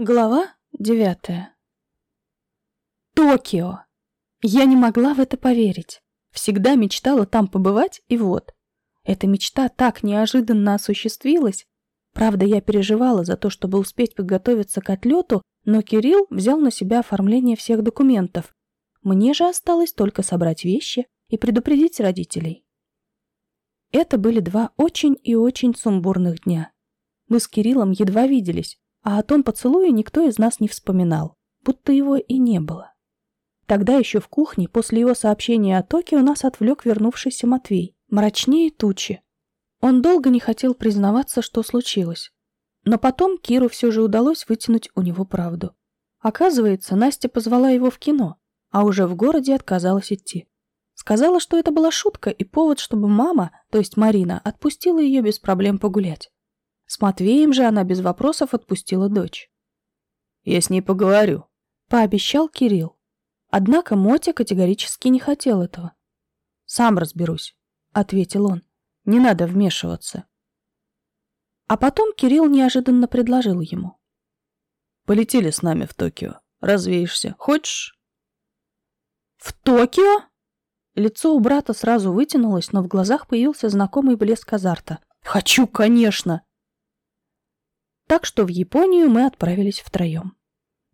Глава девятая. Токио! Я не могла в это поверить. Всегда мечтала там побывать, и вот. Эта мечта так неожиданно осуществилась. Правда, я переживала за то, чтобы успеть подготовиться к отлету, но Кирилл взял на себя оформление всех документов. Мне же осталось только собрать вещи и предупредить родителей. Это были два очень и очень сумбурных дня. Мы с Кириллом едва виделись, а о том поцелуе никто из нас не вспоминал, будто его и не было. Тогда еще в кухне, после его сообщения о Токио, нас отвлек вернувшийся Матвей, мрачнее тучи. Он долго не хотел признаваться, что случилось. Но потом Киру все же удалось вытянуть у него правду. Оказывается, Настя позвала его в кино, а уже в городе отказалась идти. Сказала, что это была шутка и повод, чтобы мама, то есть Марина, отпустила ее без проблем погулять. С Матвеем же она без вопросов отпустила дочь. «Я с ней поговорю», — пообещал Кирилл. Однако Мотя категорически не хотел этого. «Сам разберусь», — ответил он. «Не надо вмешиваться». А потом Кирилл неожиданно предложил ему. «Полетели с нами в Токио. Развеешься. Хочешь?» «В Токио?» Лицо у брата сразу вытянулось, но в глазах появился знакомый блеск азарта. «Хочу, конечно!» Так что в Японию мы отправились втроем.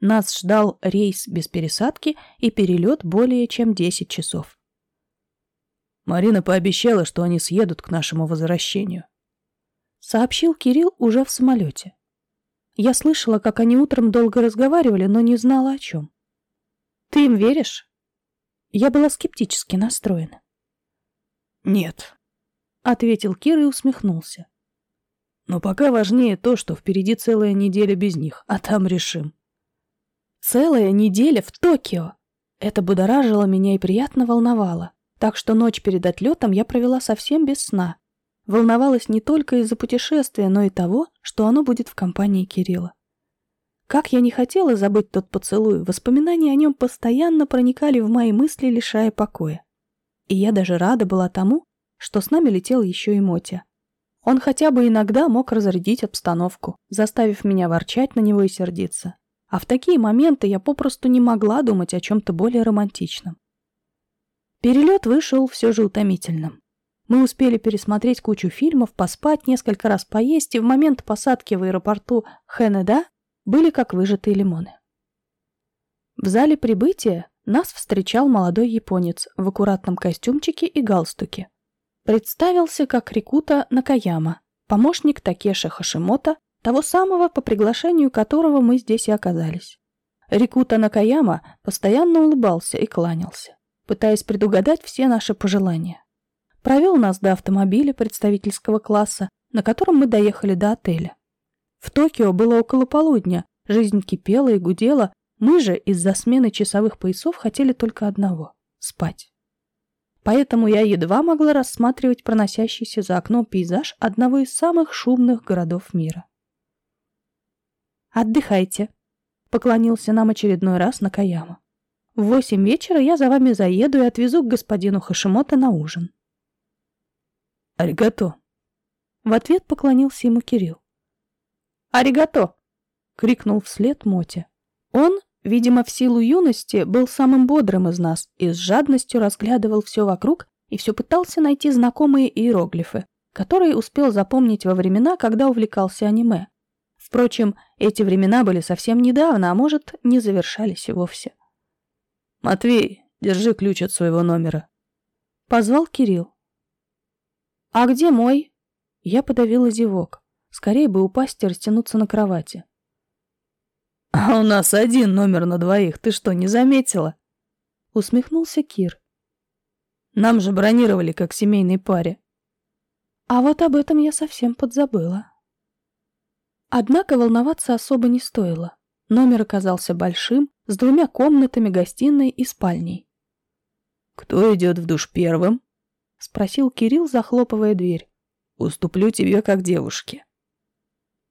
Нас ждал рейс без пересадки и перелет более чем 10 часов. Марина пообещала, что они съедут к нашему возвращению. Сообщил Кирилл уже в самолете. Я слышала, как они утром долго разговаривали, но не знала о чем. Ты им веришь? Я была скептически настроена. Нет, ответил Кир и усмехнулся. Но пока важнее то, что впереди целая неделя без них, а там решим. Целая неделя в Токио! Это будоражило меня и приятно волновало. Так что ночь перед отлетом я провела совсем без сна. Волновалась не только из-за путешествия, но и того, что оно будет в компании Кирилла. Как я не хотела забыть тот поцелуй, воспоминания о нем постоянно проникали в мои мысли, лишая покоя. И я даже рада была тому, что с нами летел еще и Мотя. Он хотя бы иногда мог разрядить обстановку, заставив меня ворчать на него и сердиться. А в такие моменты я попросту не могла думать о чем-то более романтичном. Перелет вышел все же утомительным. Мы успели пересмотреть кучу фильмов, поспать, несколько раз поесть, и в момент посадки в аэропорту Хэнеда были как выжатые лимоны. В зале прибытия нас встречал молодой японец в аккуратном костюмчике и галстуке. Представился как Рикута Накаяма, помощник Такеши Хашимото, того самого, по приглашению которого мы здесь и оказались. Рикута Накаяма постоянно улыбался и кланялся, пытаясь предугадать все наши пожелания. Провел нас до автомобиля представительского класса, на котором мы доехали до отеля. В Токио было около полудня, жизнь кипела и гудела, мы же из-за смены часовых поясов хотели только одного — спать поэтому я едва могла рассматривать проносящийся за окном пейзаж одного из самых шумных городов мира. «Отдыхайте», — поклонился нам очередной раз Накаяма. «В восемь вечера я за вами заеду и отвезу к господину Хашимото на ужин». «Аригато!» В ответ поклонился ему Кирилл. «Аригато!» — крикнул вслед Моти. Он Видимо, в силу юности был самым бодрым из нас и с жадностью разглядывал все вокруг и все пытался найти знакомые иероглифы, которые успел запомнить во времена, когда увлекался аниме. Впрочем, эти времена были совсем недавно, а может, не завершались и вовсе. «Матвей, держи ключ от своего номера», — позвал Кирилл. «А где мой?» Я подавила зевок. Скорее бы упасть и растянуться на кровати. «А у нас один номер на двоих, ты что, не заметила?» Усмехнулся Кир. «Нам же бронировали как семейной паре». А вот об этом я совсем подзабыла. Однако волноваться особо не стоило. Номер оказался большим, с двумя комнатами, гостиной и спальней. «Кто идет в душ первым?» — спросил Кирилл, захлопывая дверь. «Уступлю тебе как девушке».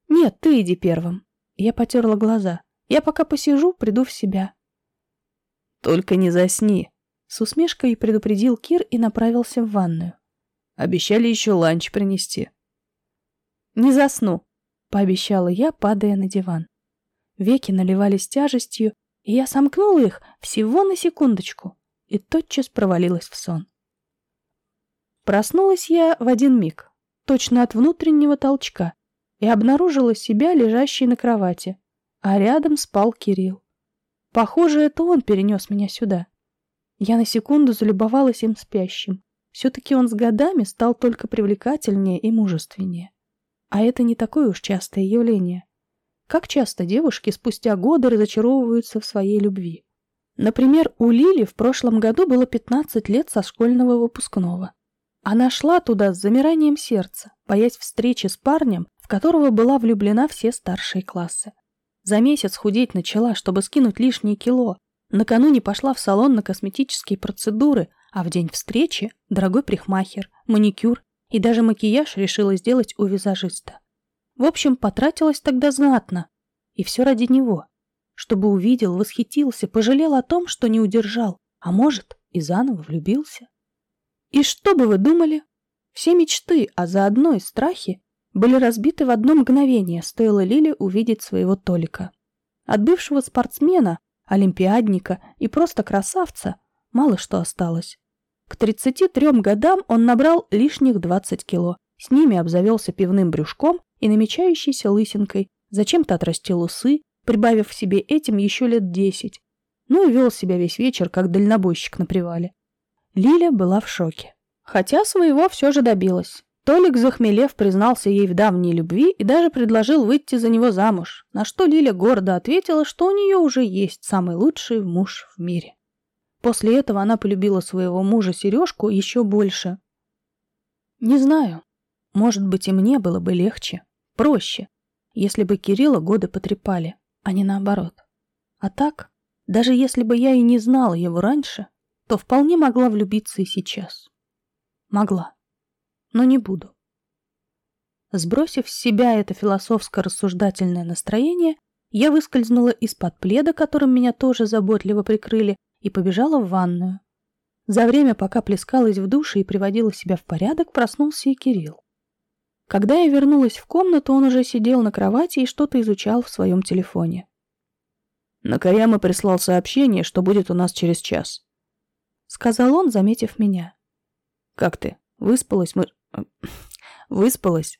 «Нет, ты иди первым». Я потерла глаза. Я пока посижу, приду в себя. Только не засни. С усмешкой предупредил Кир и направился в ванную. Обещали еще ланч принести. Не засну, пообещала я, падая на диван. Веки наливались тяжестью, и я сомкнула их всего на секундочку и тотчас провалилась в сон. Проснулась я в один миг, точно от внутреннего толчка, и обнаружила себя лежащей на кровати, а рядом спал Кирилл. Похоже, это он перенес меня сюда. Я на секунду залюбовалась им спящим. Все-таки он с годами стал только привлекательнее и мужественнее. А это не такое уж частое явление. Как часто девушки спустя годы разочаровываются в своей любви. Например, у Лили в прошлом году было 15 лет со школьного выпускного. Она шла туда с замиранием сердца, боясь встречи с парнем, в которого была влюблена все старшие классы. За месяц худеть начала, чтобы скинуть лишние кило. Накануне пошла в салон на косметические процедуры, а в день встречи дорогой прихмахер, маникюр и даже макияж решила сделать у визажиста. В общем, потратилась тогда знатно. И все ради него. Чтобы увидел, восхитился, пожалел о том, что не удержал, а может, и заново влюбился. И что бы вы думали? Все мечты, а заодно и страхи, были разбиты в одно мгновение, стоило Лиле увидеть своего Толика. От бывшего спортсмена, олимпиадника и просто красавца мало что осталось. К 33 годам он набрал лишних 20 кило, с ними обзавелся пивным брюшком и намечающейся лысинкой, зачем-то отрастил усы, прибавив себе этим еще лет десять. Ну и вел себя весь вечер, как дальнобойщик на привале. Лиля была в шоке. Хотя своего все же добилась. Толик, захмелев, признался ей в давней любви и даже предложил выйти за него замуж, на что Лиля гордо ответила, что у нее уже есть самый лучший муж в мире. После этого она полюбила своего мужа Сережку еще больше. Не знаю, может быть и мне было бы легче, проще, если бы Кирилла годы потрепали, а не наоборот. А так, даже если бы я и не знала его раньше, то вполне могла влюбиться и сейчас. Могла. Но не буду. Сбросив с себя это философско-рассуждательное настроение, я выскользнула из-под пледа, которым меня тоже заботливо прикрыли, и побежала в ванную. За время, пока плескалась в душе и приводила себя в порядок, проснулся и Кирилл. Когда я вернулась в комнату, он уже сидел на кровати и что-то изучал в своем телефоне. Накаяма прислал сообщение, что будет у нас через час. Сказал он, заметив меня. Как ты? Выспалась мы... Выспалась?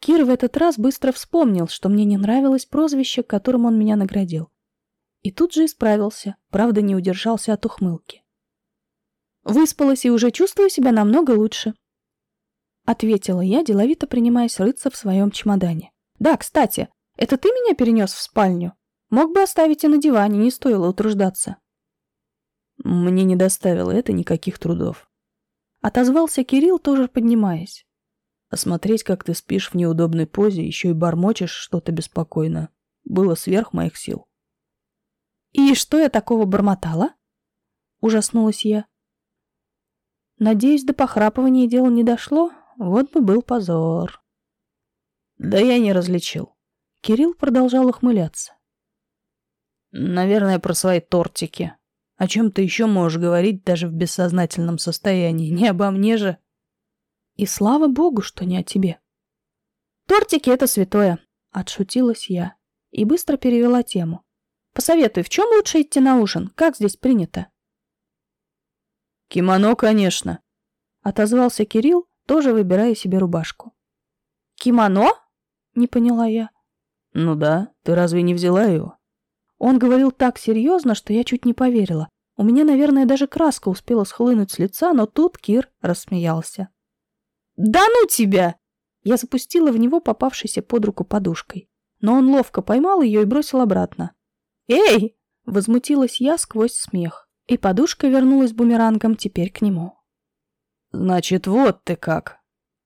Кир в этот раз быстро вспомнил, что мне не нравилось прозвище, которым он меня наградил. И тут же исправился, правда не удержался от ухмылки. Выспалась и уже чувствую себя намного лучше. Ответила я, деловито принимаясь рыться в своем чемодане. Да, кстати, это ты меня перенес в спальню? Мог бы оставить и на диване, не стоило утруждаться. Мне не доставило это никаких трудов. Отозвался Кирилл, тоже поднимаясь. Осмотреть, как ты спишь в неудобной позе, еще и бормочешь что-то беспокойно, было сверх моих сил. «И что я такого бормотала?» Ужаснулась я. Надеюсь, до похрапывания дело не дошло, вот бы был позор. Да я не различил. Кирилл продолжал ухмыляться. Наверное, про свои тортики. О чем ты еще можешь говорить даже в бессознательном состоянии? Не обо мне же. И слава богу, что не о тебе. Тортики — это святое, — отшутилась я и быстро перевела тему. Посоветуй, в чем лучше идти на ужин? Как здесь принято? Кимоно, конечно, — отозвался Кирилл, тоже выбирая себе рубашку. «Кимоно?» — не поняла я. «Ну да, ты разве не взяла его?» Он говорил так серьезно, что я чуть не поверила. У меня, наверное, даже краска успела схлынуть с лица, но тут Кир рассмеялся. «Да ну тебя!» Я запустила в него попавшейся под руку подушкой. Но он ловко поймал ее и бросил обратно. «Эй!» — возмутилась я сквозь смех. И подушка вернулась бумерангом теперь к нему. «Значит, вот ты как!»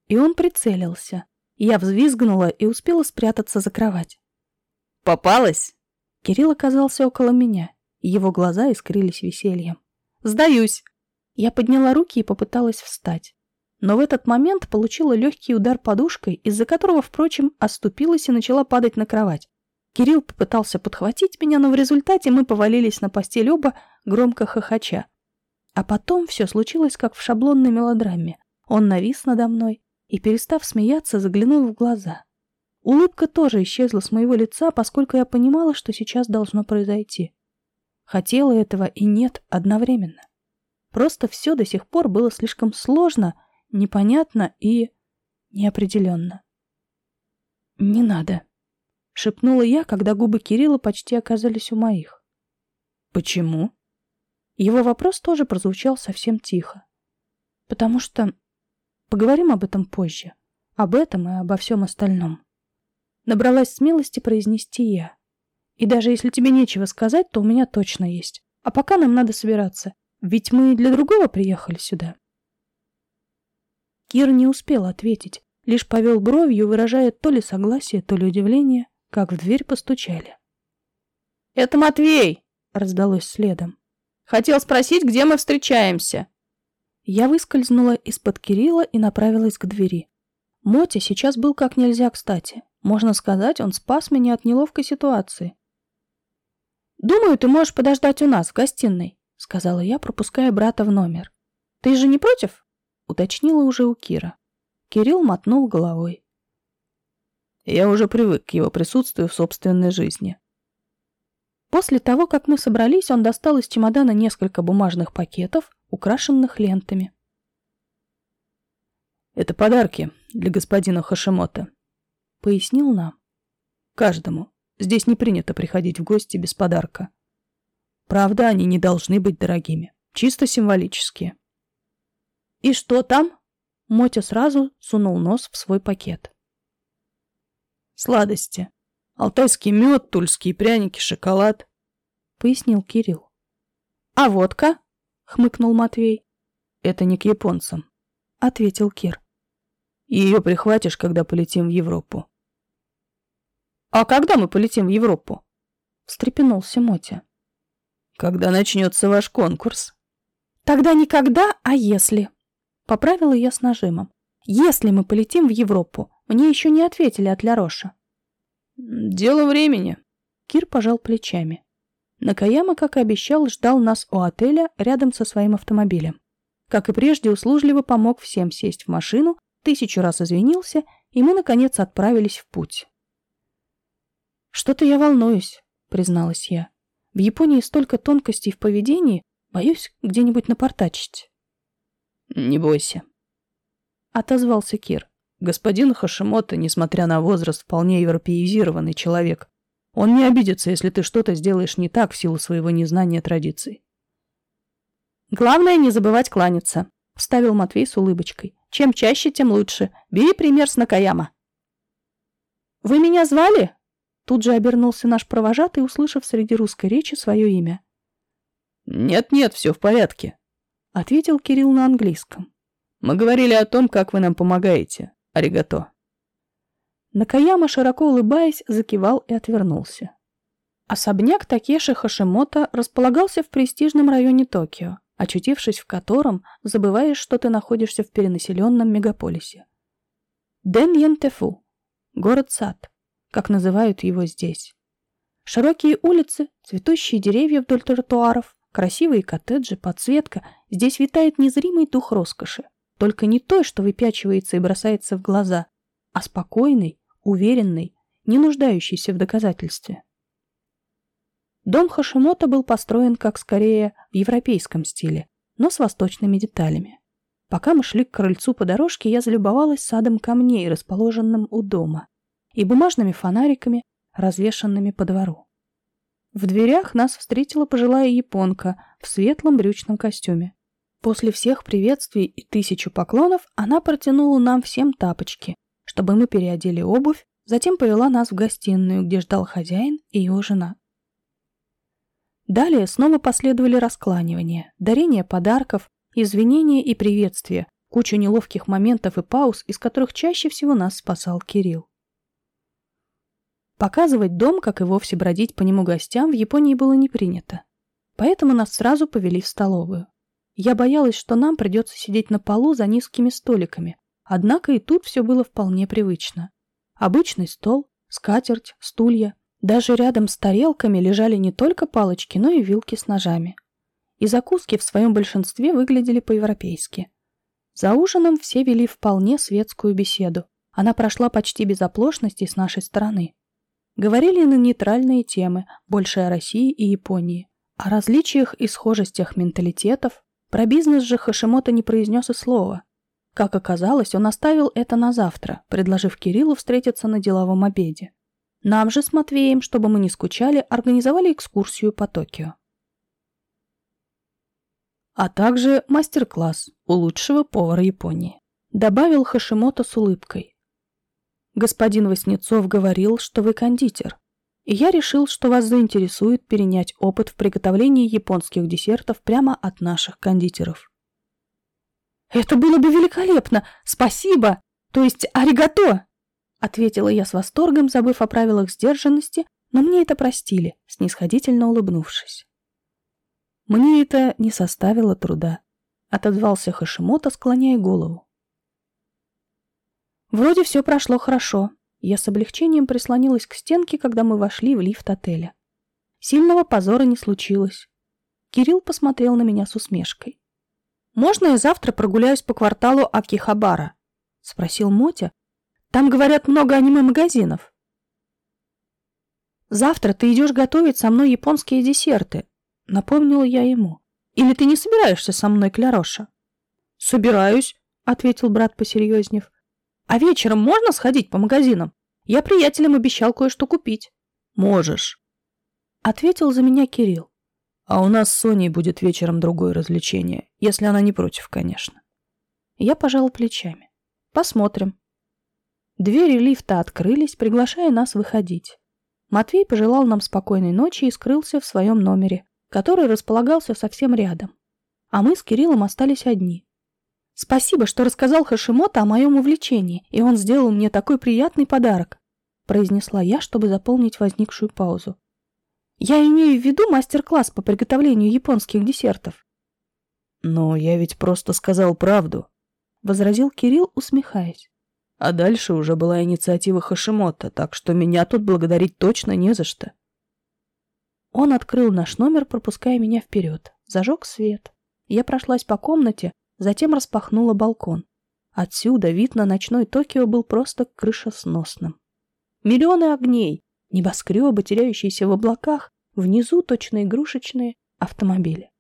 И он прицелился. Я взвизгнула и успела спрятаться за кровать. «Попалась?» Кирилл оказался около меня. Его глаза искрились весельем. «Сдаюсь!» Я подняла руки и попыталась встать. Но в этот момент получила легкий удар подушкой, из-за которого, впрочем, оступилась и начала падать на кровать. Кирилл попытался подхватить меня, но в результате мы повалились на постель оба, громко хохоча. А потом все случилось, как в шаблонной мелодраме. Он навис надо мной и, перестав смеяться, заглянул в глаза. Улыбка тоже исчезла с моего лица, поскольку я понимала, что сейчас должно произойти. Хотела этого и нет одновременно. Просто все до сих пор было слишком сложно, непонятно и неопределенно. «Не надо», — шепнула я, когда губы Кирилла почти оказались у моих. «Почему?» Его вопрос тоже прозвучал совсем тихо. «Потому что... Поговорим об этом позже. Об этом и обо всем остальном». Набралась смелости произнести я. «И даже если тебе нечего сказать, то у меня точно есть. А пока нам надо собираться. Ведь мы для другого приехали сюда». Кир не успел ответить, лишь повел бровью, выражая то ли согласие, то ли удивление, как в дверь постучали. «Это Матвей!» — раздалось следом. «Хотел спросить, где мы встречаемся?» Я выскользнула из-под Кирилла и направилась к двери. Мотя сейчас был как нельзя кстати. Можно сказать, он спас меня от неловкой ситуации. «Думаю, ты можешь подождать у нас в гостиной», — сказала я, пропуская брата в номер. «Ты же не против?» — уточнила уже у Кира. Кирилл мотнул головой. Я уже привык к его присутствию в собственной жизни. После того, как мы собрались, он достал из чемодана несколько бумажных пакетов, украшенных лентами. «Это подарки для господина Хашимота», — пояснил нам. «Каждому. Здесь не принято приходить в гости без подарка. Правда, они не должны быть дорогими. Чисто символические». «И что там?» Мотя сразу сунул нос в свой пакет. «Сладости. Алтайский мед, тульские пряники, шоколад», — пояснил Кирилл. «А водка?» — хмыкнул Матвей. «Это не к японцам», — ответил Кир. «Ее прихватишь, когда полетим в Европу». «А когда мы полетим в Европу?» — встрепенулся Мотя. «Когда начнется ваш конкурс». «Тогда не когда, а если», Поправила я с нажимом. Если мы полетим в Европу, мне еще не ответили от Ляроша. Дело времени. Кир пожал плечами. Накаяма, как и обещал, ждал нас у отеля рядом со своим автомобилем. Как и прежде, услужливо помог всем сесть в машину, тысячу раз извинился, и мы, наконец, отправились в путь. «Что-то я волнуюсь», — призналась я. «В Японии столько тонкостей в поведении, боюсь где-нибудь напортачить». «Не бойся», — отозвался Кир. «Господин Хашимото, несмотря на возраст, вполне европеизированный человек. Он не обидится, если ты что-то сделаешь не так в силу своего незнания традиций». «Главное не забывать кланяться», — вставил Матвей с улыбочкой. «Чем чаще, тем лучше. Бери пример с Накаяма». «Вы меня звали?» Тут же обернулся наш провожатый, услышав среди русской речи свое имя. «Нет-нет, все в порядке», — ответил Кирилл на английском. «Мы говорили о том, как вы нам помогаете. Аригато». Накаяма, широко улыбаясь, закивал и отвернулся. Особняк Такеши Хашимото располагался в престижном районе Токио, очутившись в котором, забываешь, что ты находишься в перенаселенном мегаполисе. Дэньентефу – город-сад, как называют его здесь. Широкие улицы, цветущие деревья вдоль тротуаров, Красивые коттеджи, подсветка. Здесь витает незримый дух роскоши. Только не той, что выпячивается и бросается в глаза, а спокойный, уверенный, не нуждающийся в доказательстве. Дом Хашимото был построен как скорее в европейском стиле, но с восточными деталями. Пока мы шли к крыльцу по дорожке, я залюбовалась садом камней, расположенным у дома, и бумажными фонариками, развешанными по двору. В дверях нас встретила пожилая японка в светлом брючном костюме. После всех приветствий и тысячу поклонов она протянула нам всем тапочки, чтобы мы переодели обувь, затем повела нас в гостиную, где ждал хозяин и его жена. Далее снова последовали раскланивания, дарение подарков, извинения и приветствия, кучу неловких моментов и пауз, из которых чаще всего нас спасал Кирилл. Показывать дом, как и вовсе бродить по нему гостям, в Японии было не принято. Поэтому нас сразу повели в столовую. Я боялась, что нам придется сидеть на полу за низкими столиками, однако и тут все было вполне привычно. Обычный стол, скатерть, стулья. Даже рядом с тарелками лежали не только палочки, но и вилки с ножами. И закуски в своем большинстве выглядели по-европейски. За ужином все вели вполне светскую беседу, Она прошла почти без оплошности с нашей стороны. Говорили на нейтральные темы, больше о России и Японии, о различиях и схожестях менталитетов. Про бизнес же Хашимото не произнес и слова. Как оказалось, он оставил это на завтра, предложив Кириллу встретиться на деловом обеде. Нам же с Матвеем, чтобы мы не скучали, организовали экскурсию по Токио. А также мастер-класс у лучшего повара Японии. Добавил Хашимото с улыбкой. Господин Васнецов говорил, что вы кондитер, и я решил, что вас заинтересует перенять опыт в приготовлении японских десертов прямо от наших кондитеров. «Это было бы великолепно! Спасибо! То есть аригато!» Ответила я с восторгом, забыв о правилах сдержанности, но мне это простили, снисходительно улыбнувшись. Мне это не составило труда, отозвался Хашимото, склоняя голову. Вроде все прошло хорошо. Я с облегчением прислонилась к стенке, когда мы вошли в лифт отеля. Сильного позора не случилось. Кирилл посмотрел на меня с усмешкой. «Можно я завтра прогуляюсь по кварталу Акихабара?» — спросил Мотя. «Там, говорят, много аниме-магазинов». «Завтра ты идешь готовить со мной японские десерты», — напомнила я ему. «Или ты не собираешься со мной, Кляроша?» «Собираюсь», — ответил брат, посерьезнев. А вечером можно сходить по магазинам? Я приятелям обещал кое-что купить. Можешь. Ответил за меня Кирилл. А у нас с Соней будет вечером другое развлечение, если она не против, конечно. Я пожал плечами. Посмотрим. Двери лифта открылись, приглашая нас выходить. Матвей пожелал нам спокойной ночи и скрылся в своем номере, который располагался совсем рядом. А мы с Кириллом остались одни. Спасибо, что рассказал Хашимото о моем увлечении, и он сделал мне такой приятный подарок, произнесла я, чтобы заполнить возникшую паузу. Я имею в виду мастер-класс по приготовлению японских десертов. Но я ведь просто сказал правду, возразил Кирилл, усмехаясь. А дальше уже была инициатива Хашимото, так что меня тут благодарить точно не за что. Он открыл наш номер, пропуская меня вперед. Зажег свет. Я прошлась по комнате, затем распахнула балкон. Отсюда вид на ночной Токио был просто крышесносным. Миллионы огней, небоскребы, теряющиеся в облаках, внизу точно игрушечные автомобили.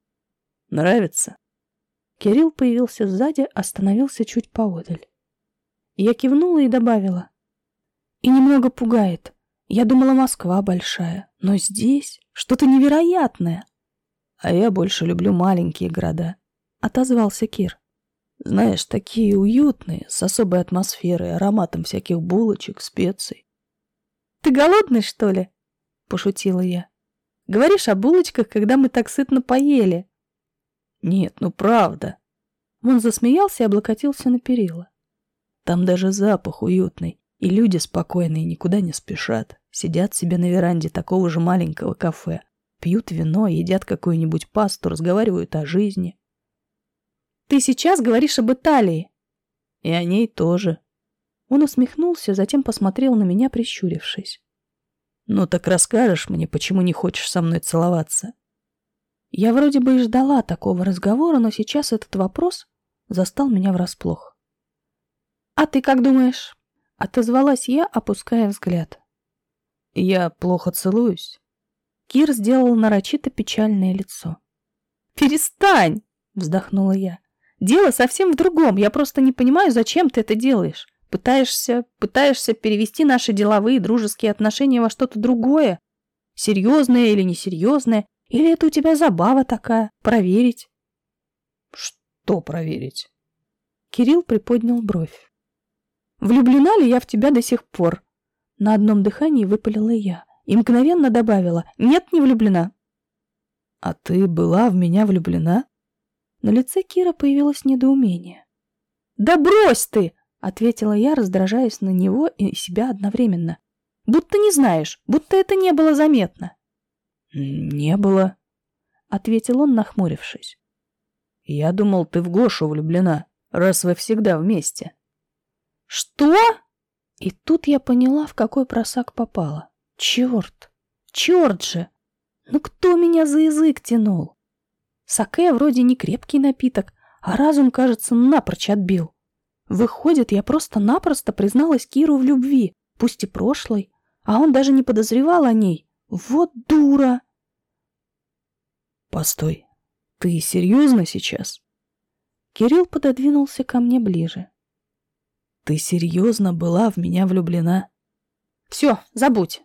«Нравится?» Кирилл появился сзади, остановился чуть поодаль. Я кивнула и добавила. «И немного пугает. Я думала, Москва большая, но здесь что-то невероятное. А я больше люблю маленькие города. — отозвался Кир. «Знаешь, такие уютные, с особой атмосферой, ароматом всяких булочек, специй». «Ты голодный, что ли?» — пошутила я. «Говоришь о булочках, когда мы так сытно поели». «Нет, ну правда». Он засмеялся и облокотился на перила. «Там даже запах уютный, и люди спокойные, никуда не спешат, сидят себе на веранде такого же маленького кафе, пьют вино, едят какую-нибудь пасту, разговаривают о жизни». Ты сейчас говоришь об Италии. И о ней тоже. Он усмехнулся, затем посмотрел на меня, прищурившись. Ну так расскажешь мне, почему не хочешь со мной целоваться? Я вроде бы и ждала такого разговора, но сейчас этот вопрос застал меня врасплох. «А ты как думаешь?» — отозвалась я, опуская взгляд. «Я плохо целуюсь?» Кир сделал нарочито печальное лицо. «Перестань!» — вздохнула я. Дело совсем в другом. Я просто не понимаю, зачем ты это делаешь. Пытаешься, пытаешься перевести наши деловые дружеские отношения во что-то другое. Серьезное или несерьезное. Или это у тебя забава такая? Проверить. Что проверить? Кирилл приподнял бровь. Влюблена ли я в тебя до сих пор? На одном дыхании выпалила я и мгновенно добавила «Нет, не влюблена». «А ты была в меня влюблена?» На лице Кира появилось недоумение. «Да брось ты!» — ответила я, раздражаясь на него и себя одновременно. «Будто не знаешь, будто это не было заметно». «Не было», — ответил он, нахмурившись. «Я думал, ты в Гошу влюблена, раз вы всегда вместе». «Что?» И тут я поняла, в какой просак попала. Черт! Черт же! Ну кто меня за язык тянул? Саке вроде не крепкий напиток, а разум, кажется, напрочь отбил. Выходит, я просто-напросто призналась Киру в любви, пусть и прошлой, а он даже не подозревал о ней. Вот дура! Постой, ты серьезно сейчас? Кирилл пододвинулся ко мне ближе. Ты серьезно была в меня влюблена? Все, забудь.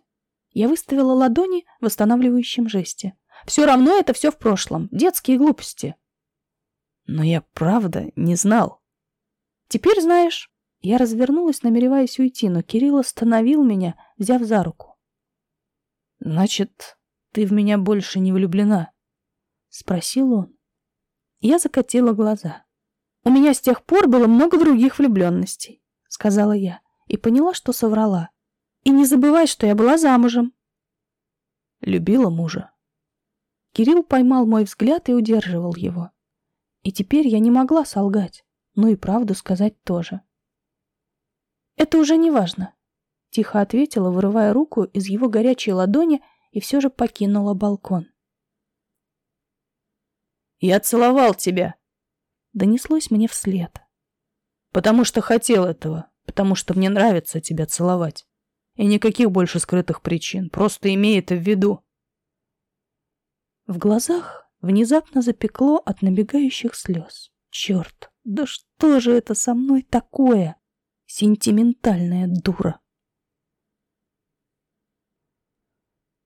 Я выставила ладони в восстанавливающем жесте. Все равно это все в прошлом. Детские глупости. Но я правда не знал. Теперь знаешь. Я развернулась, намереваясь уйти, но Кирилл остановил меня, взяв за руку. Значит, ты в меня больше не влюблена? Спросил он. Я закатила глаза. У меня с тех пор было много других влюбленностей, сказала я, и поняла, что соврала. И не забывай, что я была замужем. Любила мужа. Кирилл поймал мой взгляд и удерживал его. И теперь я не могла солгать, но и правду сказать тоже. «Это уже не важно», — тихо ответила, вырывая руку из его горячей ладони и все же покинула балкон. «Я целовал тебя», — донеслось мне вслед. «Потому что хотел этого, потому что мне нравится тебя целовать. И никаких больше скрытых причин, просто имей это в виду». В глазах внезапно запекло от набегающих слез. Черт, да что же это со мной такое? Сентиментальная дура.